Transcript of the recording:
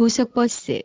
고속버스.